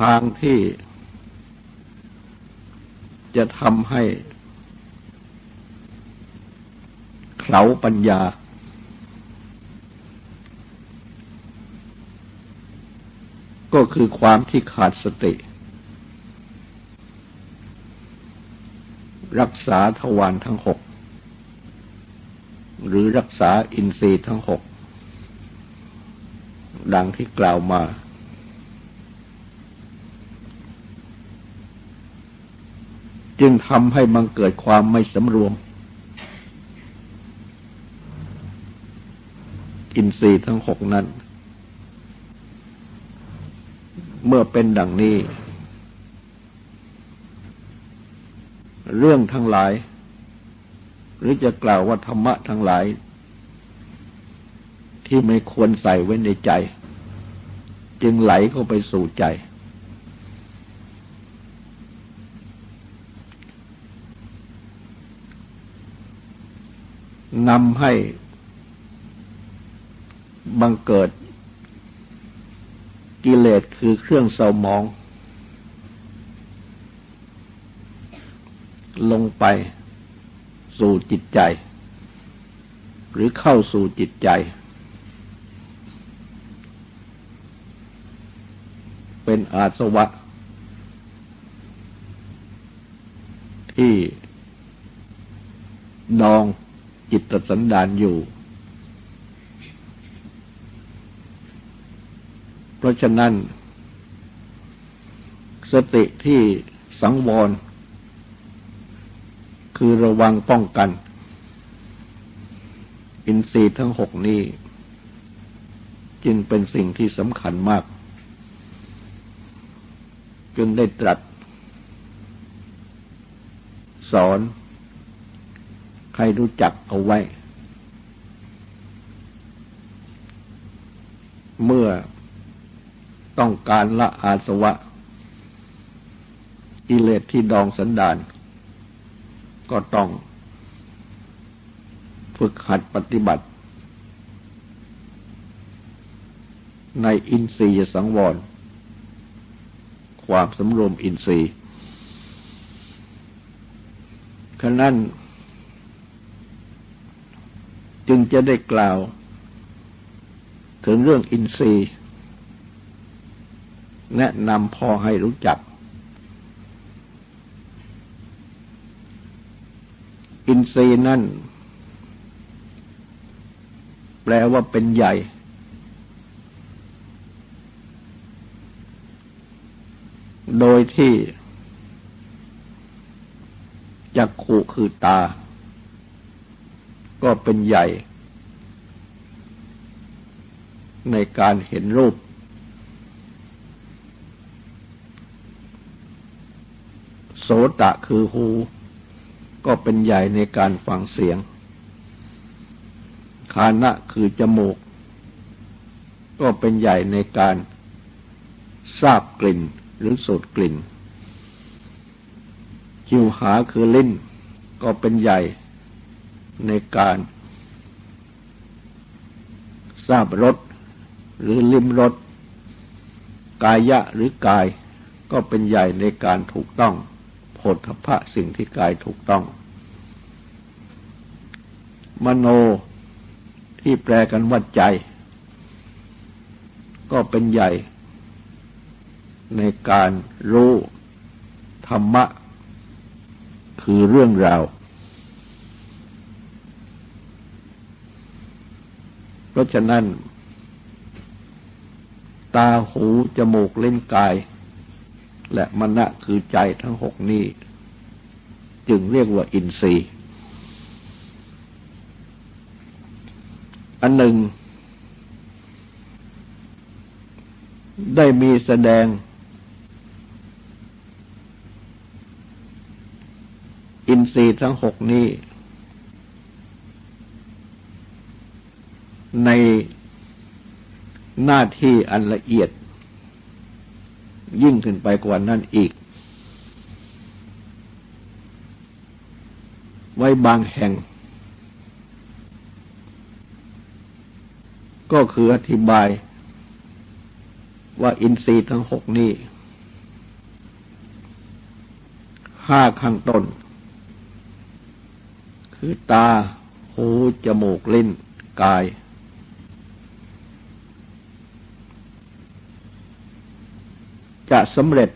ทางที่จะทำให้เขาปัญญา ก็คือความที่ขาดสติ รักษาทวารทั้งหก หรือรักษาอินทรีย์ทั้งหก ดังที่กล่าวมา จึงทำให้บังเกิดความไม่สำรวม อินทรีย์ทั้งหกนั้น เมื่อเป็นดังนี้ เรื่องทั้งหลาย หรือจะกล่าวว่าธรรมะทั้งหลาย ที่ไม่ควรใส่ไว้ในใจ จึงไหลเข้าไปสู่ใจ นำให้บังเกิดกิเลสคือเครื่องเศร้ามอง ลงไปสู่จิตใจ หรือเข้าสู่จิตใจ เป็นอาสวะ ที่ดอง จิตสันดานอยู่ เพราะฉะนั้น สติที่สังวร คือระวังป้องกัน อินทรีย์ทั้งหกนี้ จึงเป็นสิ่งที่สำคัญมาก จึงได้ตรัส สอน ให้รู้จักเอาไว้ เมื่อต้องการละอาสวะกิเลสที่ดองสันดาน ก็ต้อง ฝึกหัดปฏิบัติ ในอินทรียสังวร ความสำรวมอินทรีย์ขนั้น จึงจะได้กล่าว ถึงเรื่องอินทรีย์ แนะนำพอให้รู้จัก อินทรีย์นั่น แปลว่าเป็นใหญ่ โดยที่จักขู่คือตา ก็เป็นใหญ่ ในการเห็นรูป โสตะคือหู ก็เป็นใหญ่ในการฟังเสียง คานะคือจมูก ก็เป็นใหญ่ในการทราบกลิ่นหรือสูดกลิ่นจิวหาคือลิ้นก็เป็นใหญ่ ในการทราบรสหรือลิ้มรสกายะหรือกายก็เป็นใหญ่ในการถูกต้องโพธพะสิ่งที่กายถูกต้อง มโนที่แปลกันว่าใจ ก็เป็นใหญ่ในการรู้ธรรมะ คือเรื่องราว เพ ราะฉะนั้น ตาหูจมูกเล่นกาย และมณะคือใจทั้งหกนี้ จึงเรียกว่าอินทรีย์ อันหนึ่ง ได้มีแสดง อินทรีย์ทั้งหกนี้ ในหน้าที่อันละเอียด ยิ่งขึ้นไปกว่านั้นอีก ไว้บางแห่ง ก็คืออธิบายว่าอินทรีย์ทั้งหกนี้ห้าข้างต้น คือตา หู จมูก ลิ้น กาย จะสำเร็จ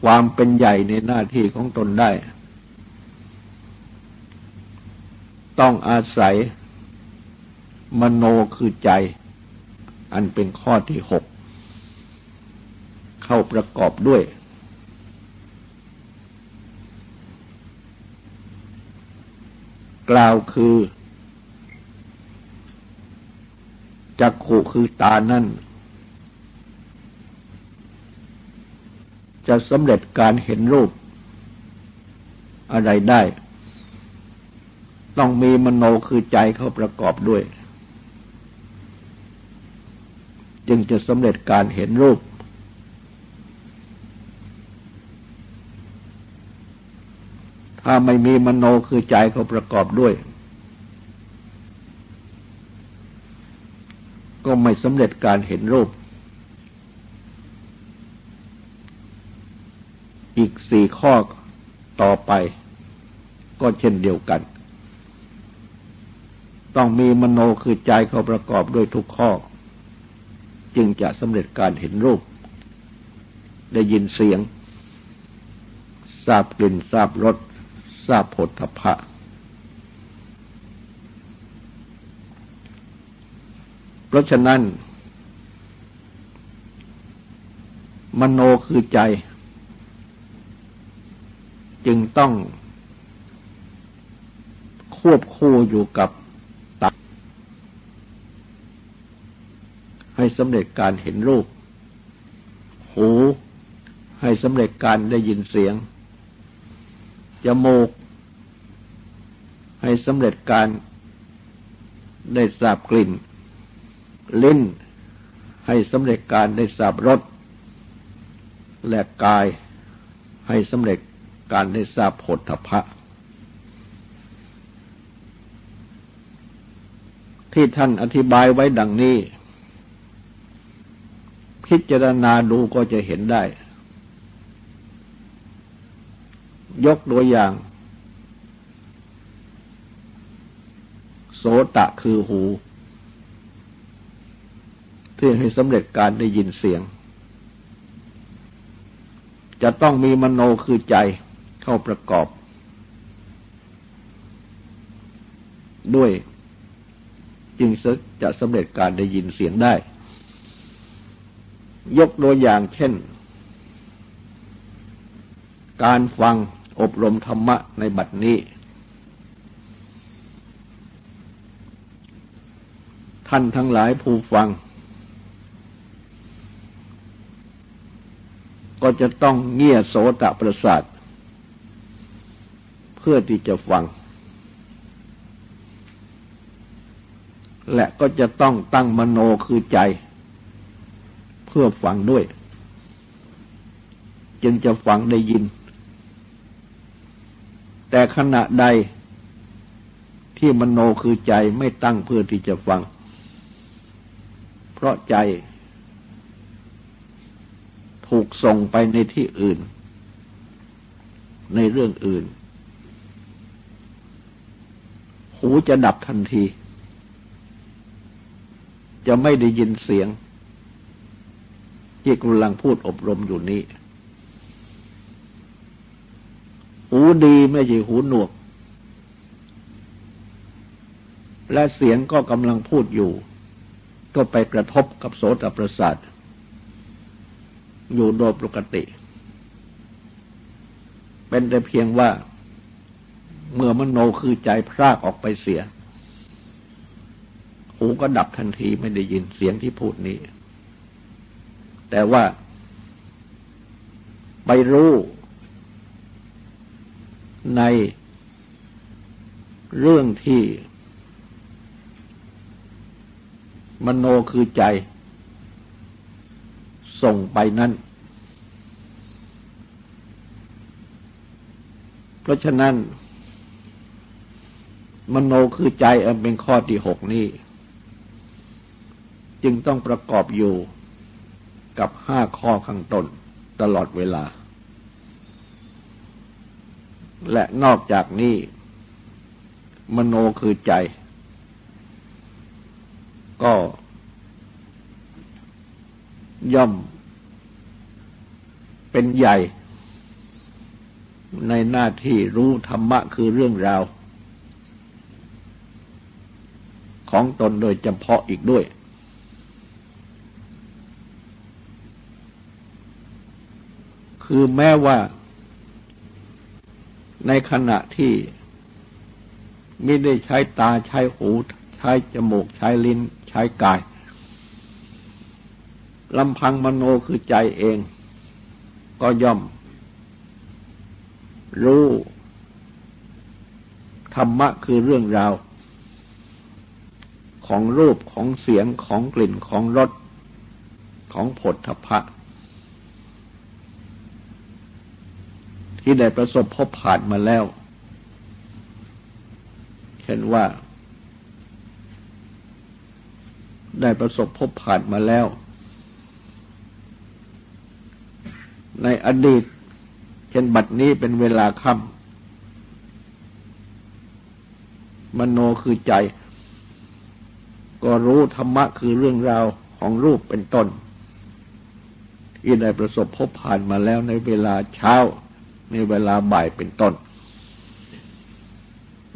ความเป็นใหญ่ในหน้าที่ของตนได้ ต้องอาศัยมโนคือใจ อันเป็นข้อที่หก เข้าประกอบด้วย กล่าวคือจักขุคือตานั่น จะสำเร็จการเห็นรูป อะไรได้ ต้องมีมโนคือใจเข้าประกอบด้วย จึงจะสำเร็จการเห็นรูป ถ้าไม่มีมโนคือใจเขาประกอบด้วย ก็ไม่สำเร็จการเห็นรูป อีกสี่ข้อต่อไปก็เช่นเดียวกัน ต้องมีมโนคือใจเขาประกอบด้วยทุกข้อ จึงจะสำเร็จการเห็นรูป ได้ยินเสียง ทราบกลิ่นทราบรสทราบผลทพะเพราะฉะนั้น มโนคือใจ จึงต้องควบคู่อยู่กับตาให้สำเร็จการเห็นรูป หูให้สำเร็จการได้ยินเสียง จมูก ให้สำเร็จการได้ทราบกลิ่น ลิ้น ให้สำเร็จการได้ทราบรส และกายให้สำเร็จ การได้ทราบผลทพะ ที่ท่านอธิบายไว้ดังนี้ พิจารณาดูก็จะเห็นได้ ยกตัวอย่าง โสตะคือหูเพื่อให้สำเร็จการได้ยินเสียงจะต้องมีมโนคือใจ เข้าประกอบ ด้วยจึงจะสำเร็จการได้ยินเสียงได้ ยกตัวอย่างเช่น การฟังอบรมธรรมะในบัดนี้ ท่านทั้งหลายผู้ฟัง ก็จะต้องเงี่ยโสตประสาท เพื่อที่จะฟัง และก็จะต้องตั้งมโนคือใจ เพื่อฟังด้วย จึงจะฟังได้ยิน แต่ขณะใดที่มโนคือใจไม่ตั้งเพื่อที่จะฟัง เพราะใจ ถูกส่งไปในที่อื่น ในเรื่องอื่น หูจะดับทันที จะไม่ได้ยินเสียง ที่กำลังพูดอบรมอยู่นี้ หูดีไม่ใช่หูหนวก และเสียงก็กำลังพูดอยู่ ก็ไปกระทบกับโสตประสาท อยู่โดยปกติ เป็นแต่เพียงว่า เมื่อมโนคือใจพรากออกไปเสีย หูก็ดับทันทีไม่ได้ยินเสียงที่พูดนี้ แต่ว่าไปรู้ในเรื่องที่มโนคือใจ ส่งไปนั้นเพราะฉะนั้น มโนคือใจอันเป็นข้อที่หกนี้ จึงต้องประกอบอยู่กับห้าข้อข้างต้นตลอดเวลา และนอกจากนี้ มโนคือใจ ก็ย่อมเป็นใหญ่ ในหน้าที่รู้ธรรมะคือเรื่องราว ของตนโดยเฉพาะอีกด้วย คือแม้ว่า ในขณะที่ไม่ได้ใช้ตาใช้หู ใช้จมูก ใช้ลิ้น ใช้กายลำพังมโนคือใจเอง ก็ย่อม รู้ ธรรมะคือเรื่องราว ของรูปของเสียงของกลิ่นของรสของผลทพะ ที่ได้ประสบพบผ่านมาแล้ว เช่นว่า ได้ประสบพบผ่านมาแล้ว ในอดีต เช่นบัดนี้เป็นเวลาค่ำมโนคือใจ ก็รู้ธรรมะคือเรื่องราวของรูปเป็นต้น ที่ได้ประสบพบผ่านมาแล้วในเวลาเช้า ในเวลาบ่ายเป็นต้น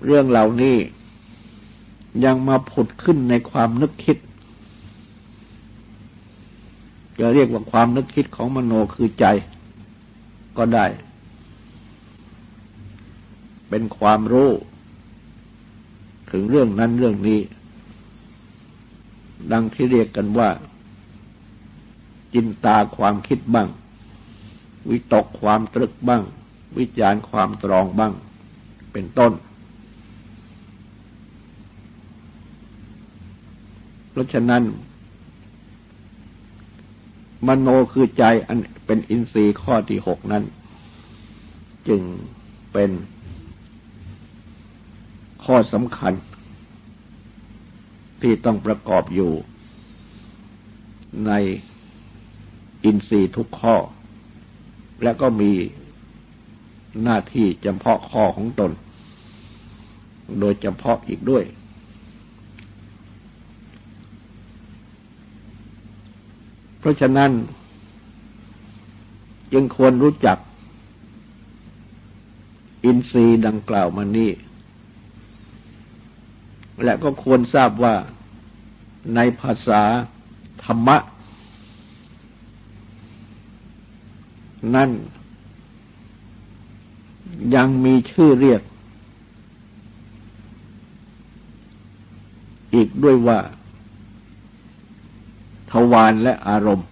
เรื่องเหล่านี้ยังมาผุดขึ้นในความนึกคิด จะเรียกว่าความนึกคิดของมโนคือใจก็ได้ เป็นความรู้ ถึงเรื่องนั้นเรื่องนี้ ดังที่เรียกกันว่า จินตาความคิดบ้าง วิตกความตรึกบ้าง วิจารความตรองบ้าง เป็นต้น เพราะฉะนั้น มโนคือใจอันเป็นอินทรีย์ข้อที่หกนั้น จึงเป็นข้อสำคัญ ที่ต้องประกอบอยู่ในอินทรีย์ทุกข้อ และก็มีหน้าที่จำเพาะข้อของตน โดยจำเพาะอีกด้วย เพราะฉะนั้น จึงควรรู้จัก อินทรีย์ดังกล่าวมานี้ และก็ควรทราบว่า ในภาษาธรรมะ นั่น ยังมีชื่อเรียก อีกด้วยว่า ทวารและอารมณ์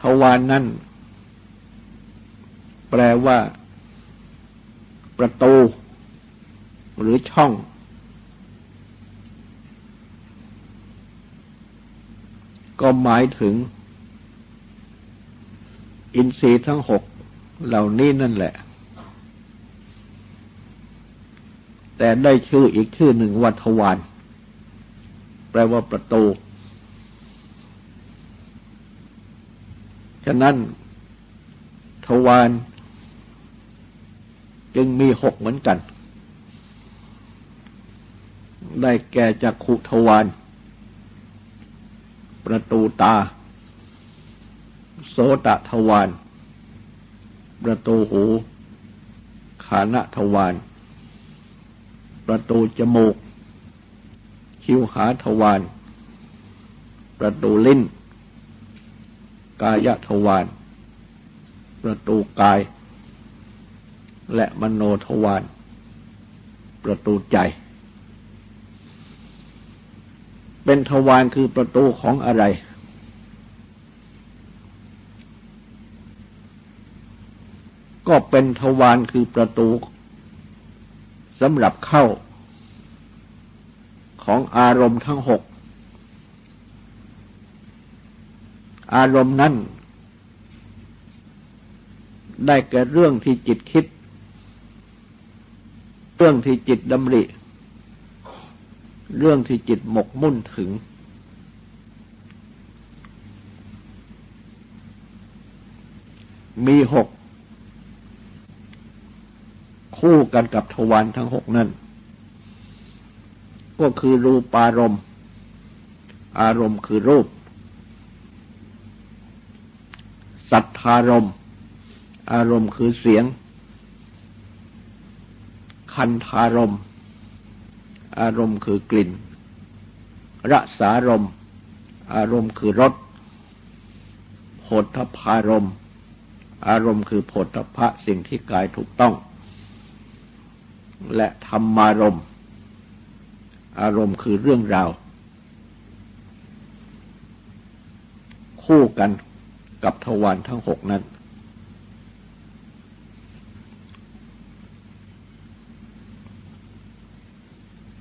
ทวารนนั้นแปลว่า ประตู หรือช่อง ก็หมายถึง อินทรีย์ทั้งหกเหล่านี้นั่นแหละ แต่ได้ชื่ออีกชื่อหนึ่งวัทวานแปลว่าประตู ฉะนั้นทวารจึงมีหกเหมือนกัน ได้แก่จักขุทวารประตูตา โสตทวารประตูหูขานะทวารประตูจมูก คิ้วหาทวารประตูลิ้น กายทวารประตูกาย และมโนทวารประตูใจ เป็นทวารคือประตูของอะไร ก็เป็นทวารคือประตูสำหรับเข้า ของอารมณ์ทั้งหก อารมณ์นั้นได้แก่เรื่องที่จิตคิด เรื่องที่จิตดำริเเรื่องที่จิตหมกมุ่นถึง มีหก คู่กันกับทวารทั้งหกนั้นก็คือรูปารมณ์ อารมณ์คือรูป สัทธารมณ์ อารมณ์คือเสียง คันธารมณ์ อารมณ์คือกลิ่น รสารมณ์อารมณ์คือรสโผฏฐารมณ์อารมณ์คือโผฏฐะสิ่งที่กายถูกต้อง และธรรมารมณ์อารมณ์คือเรื่องราว คู่กันกับทวารทั้งหกนั้น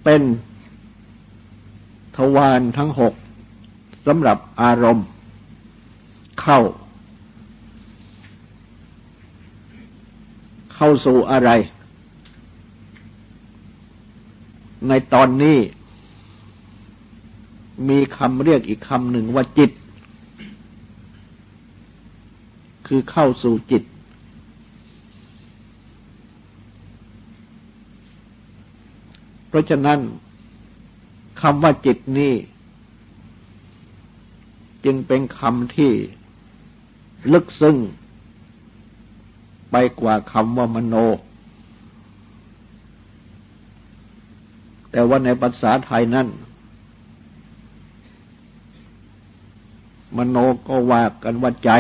เป็นทวารทั้งหกสำหรับอารมณ์ เข้า เข้าสู่อะไร ในตอนนี้ มีคำเรียกอีกคำหนึ่งว่าจิต คือเข้าสู่จิต เพราะฉะนั้นคำว่าจิตนี้ จึงเป็นคำที่ลึกซึ้งไปกว่าคำว่ามโน แต่ว่าในภาษาไทยนั้น มโนก็ว่ากันว่าใจ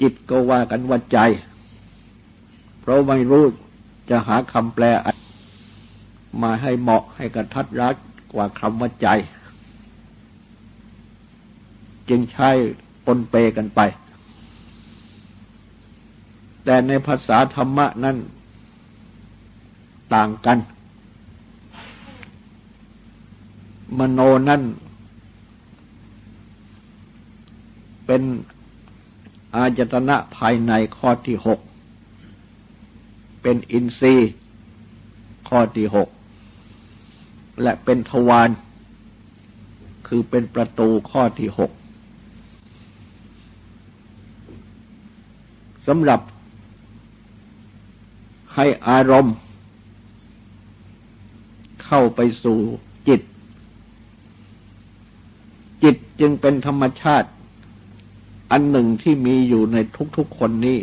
จิตก็ว่ากันว่าใจ เพราะไม่รู้จะหาคำแปล มาให้เหมาะให้กระทัดรัดกว่าคำว่าใจ จึงใช้ปนเปกันไป แต่ในภาษาธรรมะนั้นต่างกัน มโนนั้นเป็นอาจตนะภายในข้อที่หก เป็นอินทรีย์ข้อที่หก และเป็นทวารคือเป็นประตูข้อที่หกสำหรับให้อารมณ์ เข้าไปสู่จิต จิตจึงเป็นธรรมชาติ อันหนึ่งที่มีอยู่ในทุกๆคนนี้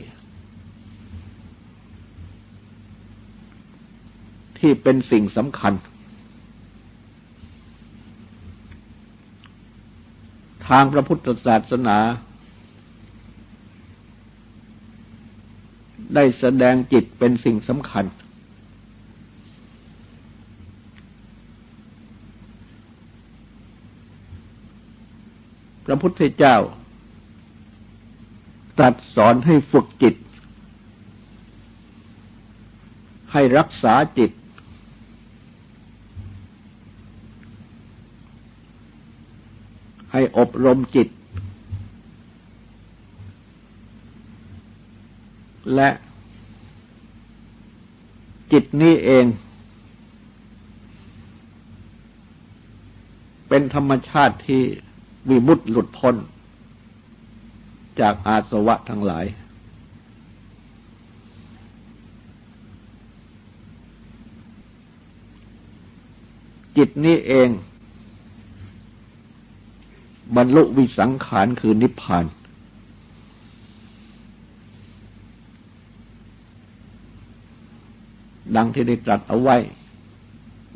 ที่เป็นสิ่งสำคัญ ทางพระพุทธศาสนา ได้แสดงจิตเป็นสิ่งสำคัญ พระพุทธเจ้าตรัสสอนให้ฝึกจิต ให้รักษาจิต ให้อบรมจิต และจิตนี้เอง เป็นธรรมชาติที่วิมุตติหลุดพ้น จากอาสวะทั้งหลาย จิตนี้เอง บรรลุวิสังขารคือนิพพาน ดังที่ได้ตรัสเอาไว้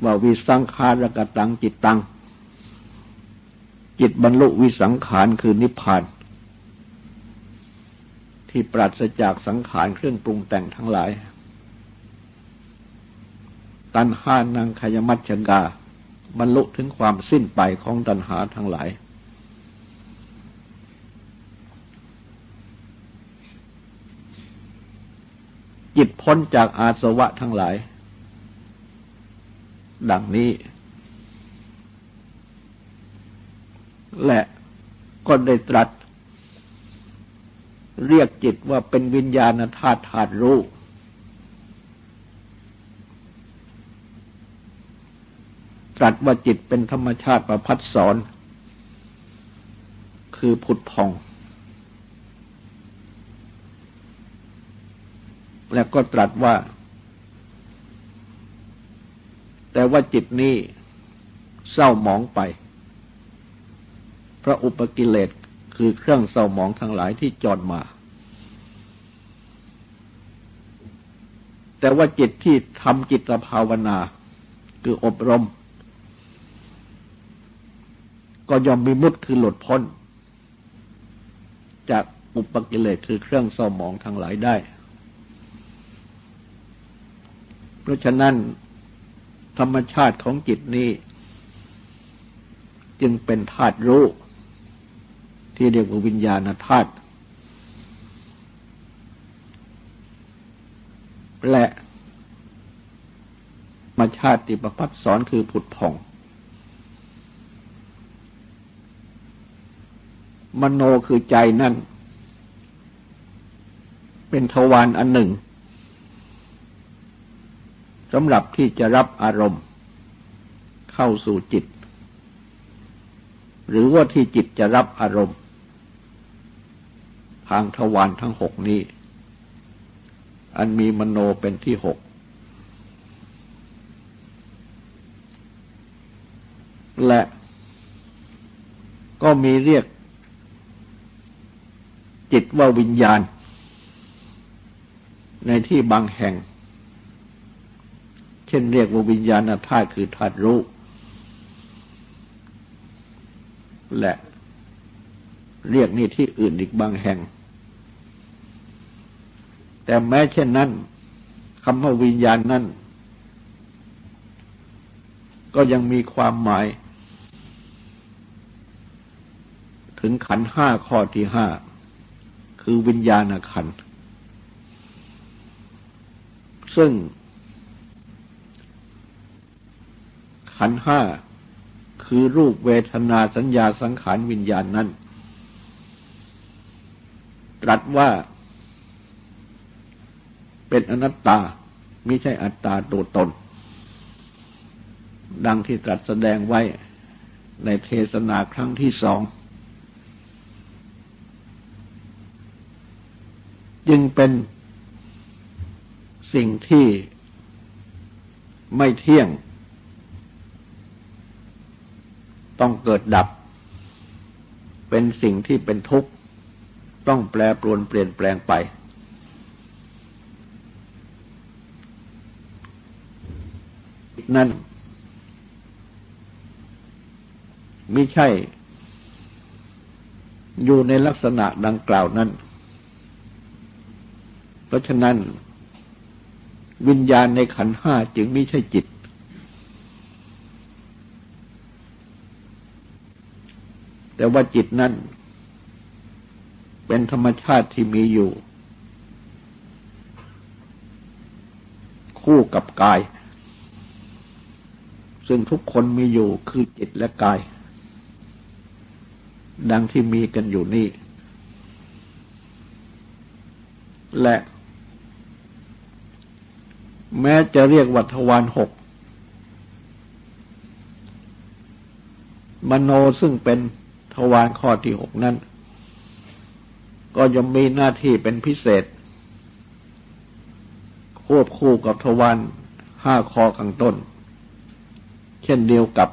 ว่าวิสังขารกตังจิตตัง จิตบรรลุวิสังขารคือนิพพาน ที่ปราศจากสังขารเครื่องปรุงแต่งทั้งหลาย ตัณหานังขยมัจฉกาบรรลุถึงความสิ้นไปของตัณหาทั้งหลาย จิตพ้นจากอาสวะทั้งหลาย ดังนี้ และก็ได้ตรัส เรียกจิตว่าเป็นวิญญาณธาตุธาตุรู้ ตรัสว่าจิตเป็นธรรมชาติประพัดสอน คือผุดพอง แล้วก็ตรัสว่า แต่ว่าจิตนี้เศร้าหมองไป พระอุปกิเลสคือเครื่องเศร้าหมองทั้งหลายที่จอดมา แต่ว่าจิตที่ทำจิตภาวนา คืออบรม ก็ยอมมีมุดคือหลุดพ้น จากอุปกิเลสคือเครื่องเศร้าหมองทั้งหลายได้ เพราะฉะนั้นธรรมชาติของจิตนี้ จึงเป็นธาตุรู้ ที่เรียกว่าวิญญาณธาตุและมาชาติประพัดสอนคือผุดผ่อง มโนคือใจนั่น เป็นทวารอันหนึ่ง สำหรับที่จะรับอารมณ์ เข้าสู่จิต หรือว่าที่จิตจะรับอารมณ์ ทางทวารทั้งหกนี้ อันมีมโนเป็นที่หกและก็มีเรียกจิตว่าวิญญาณ ในที่บางแห่ง ช่นเรียกว่าวิญญาณธาตุคือธาตุรู้ และเรียกนี่ที่อื่นอีกบางแห่ง แต่แม้เช่นนั้นคำว่าวิญญาณนั้นก็ยังมีความหมาย ถึงขันห้าข้อที่ห้าคือวิญญาณขัน ซึ่ง ขันห้าคือรูปเวทนาสัญญาสังขารวิญญาณนั้น ตรัสว่าเป็นอนัตตาไม่ใช่อัตตาตัวตน ดังที่ตรัสแสดงไว้ในเทศนาครั้งที่สอง จึงเป็นสิ่งที่ไม่เที่ยง ต้องเกิดดับ เป็นสิ่งที่เป็นทุกข์ ต้องแปรปรวนเปลี่ยนแปลงไป นั้นไม่ใช่ อยู่ในลักษณะดังกล่าวนั้น เพราะฉะนั้น วิญญาณในขันห้าจึงไม่ใช่จิต แต่ว่าจิตนั้นเป็นธรรมชาติที่มีอยู่ คู่กับกาย ซึ่งทุกคนมีอยู่คือจิตและกาย ดังที่มีกันอยู่นี่ และแม้จะเรียกวัฏวานหก มโนซึ่งเป็น ทวารข้อที่หกนั้น ก็ยังมีหน้าที่เป็นพิเศษ ควบคู่กับทวารห้าข้อข้างต้น เช่นเดียวกับ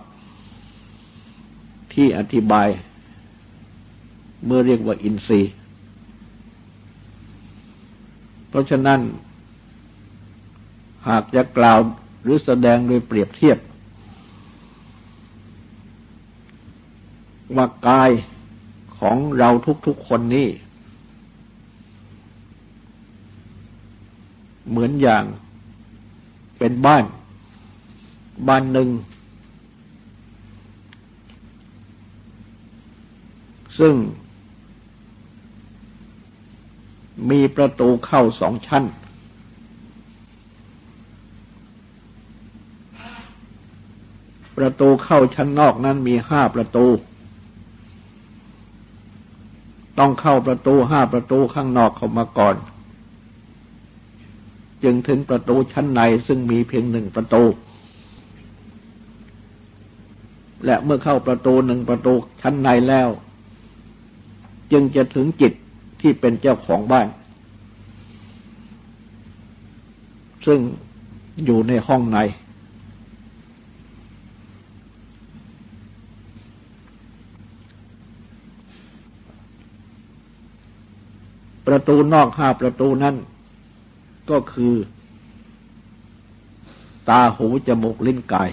ที่อธิบาย เมื่อเรียกว่าอินทรีย์ เพราะฉะนั้น หากจะกล่าวหรือแสดงโดยเปรียบเทียบ ว่ากายของเราทุกๆคนนี้เหมือนอย่างเป็นบ้าน บ้านหนึ่ง ซึ่งมีประตูเข้าสองชั้น ประตูเข้าชั้นนอกนั้นมีห้าประตู ต้องเข้าประตูห้าประตูข้างนอกเข้ามาก่อน จึงถึงประตูชั้นในซึ่งมีเพียงหนึ่งประตู และเมื่อเข้าประตูหนึ่งประตูชั้นในแล้ว จึงจะถึงจิตที่เป็นเจ้าของบ้าน ซึ่งอยู่ในห้องใน ประตูนอกห้าประตูนั้น ก็คือ ตาหูจมูกลิ้นกาย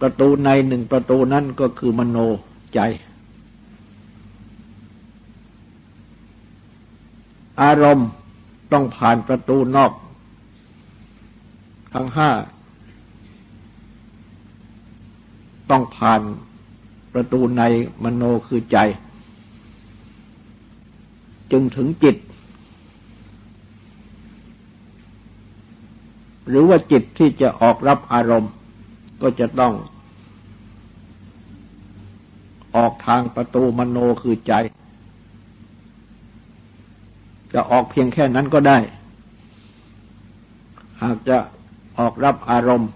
ประตูในหนึ่งประตูนั้นก็คือมโนใจ อารมณ์ต้องผ่านประตูนอก ทั้งห้า ต้องผ่านประตูในมโนคือใจ จึงถึงจิต หรือว่าจิตที่จะออกรับอารมณ์ ก็จะต้อง ออกทางประตูมโนคือใจ จะออกเพียงแค่นั้นก็ได้ หากจะออกรับอารมณ์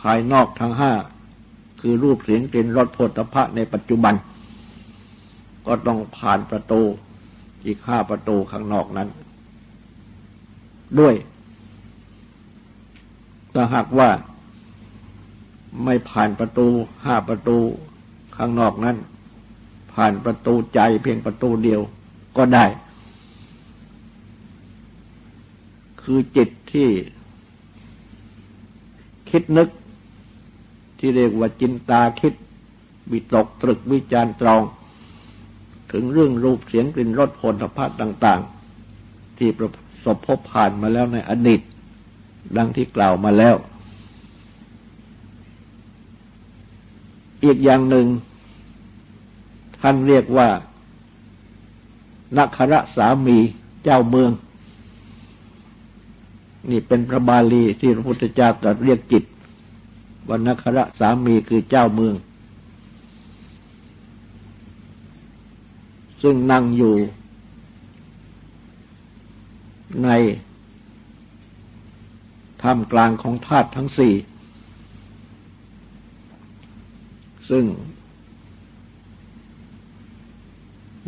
ภายนอกทั้งห้าคือรูปเสียงกลิ่นรสโผฏฐะในปัจจุบัน ก็ต้องผ่านประตู อีกห้าประตูข้างนอกนั้น ด้วยถ้าหากว่าไม่ผ่านประตูห้าประตูข้างนอกนั้น ผ่านประตูใจเพียงประตูเดียวก็ได้ คือจิตที่คิดนึกที่เรียกว่าจินตาคิดวิตกตรึกวิจารตรอง ถึงเรื่องรูปเสียงกลิ่นรสผลพาต่าง ๆ ที่ประสบพบผ่านมาแล้วในอดีตดังที่กล่าวมาแล้ว อีกอย่างหนึ่ง ท่านเรียกว่านักขระสามีเจ้าเมือง นี่เป็นพระบาลีที่พระพุทธเจ้าตรัสเรียกจิตวันนคระสามีคือเจ้าเมือง ซึ่งนั่งอยู่ในท่ามกลางของธาตุทั้งสี่ ซึ่ง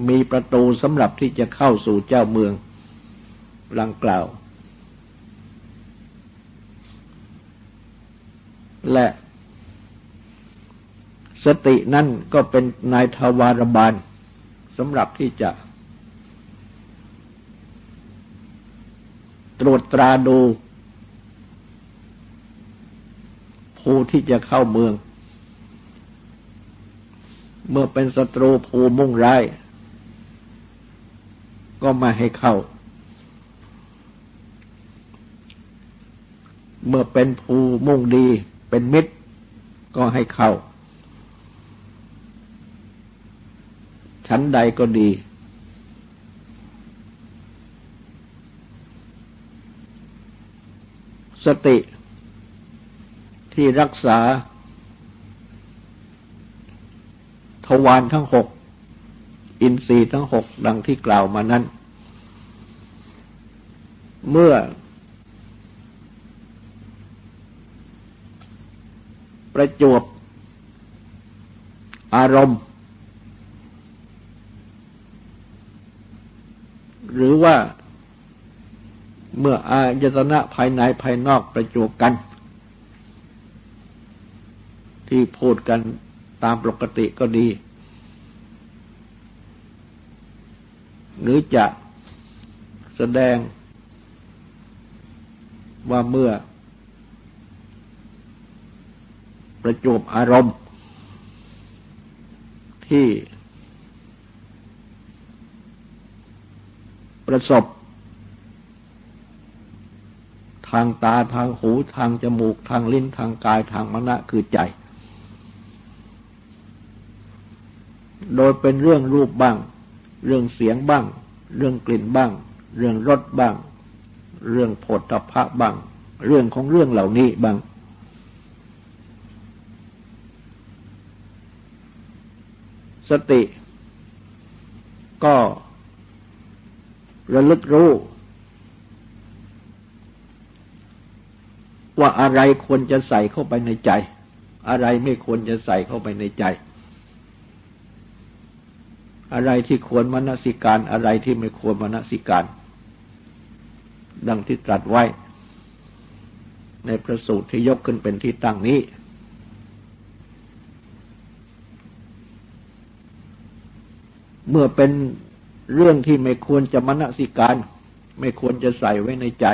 มีประตูสำหรับที่จะเข้าสู่เจ้าเมืองลังกล่าว และสตินั่นก็เป็นนายทวารบาล สำหรับที่จะ ตรวจตราดู ผู้ที่จะเข้าเมือง เมื่อเป็นศัตรูผู้มุ่งร้าย ก็มาให้เข้า เมื่อเป็นผู้มุ่งดีเป็นมิตร ก็ให้เข้า ชั้นใดก็ดี สติที่รักษาทวารทั้งหก อินทรีย์ทั้งหกดังที่กล่าวมานั้น เมื่อ ประจวบอารมณ์ หรือว่าเมื่ออายตนะภายในภายนอกประจวบกัน ที่พูดกันตามปกติก็ดี หรือจะแสดงว่าเมื่อประจบอารมณ์ที่ ประสบ ทางตาทางหูทางจมูก ทางลิ้นทางกายทางมณะคือใจ โดยเป็นเรื่องรูปบ้าง เรื่องเสียงบ้าง เรื่องกลิ่นบ้าง เรื่องรสบ้าง เรื่องผลตภะบ้าง เรื่องของเรื่องเหล่านี้บ้างสติก็ ระลึกรู้ว่าอะไรควรจะใส่เข้าไปในใจ อะไรไม่ควรจะใส่เข้าไปในใจ อะไรที่ควรมนสิการ อะไรที่ไม่ควรมนสิการ ดังที่ตรัสไว้ ในพระสูตรที่ยกขึ้นเป็นที่ตั้งนี้ เมื่อเป็น เรื่องที่ไม่ควรจะมณสิการ ไม่ควรจะใส่ไว้ในใจ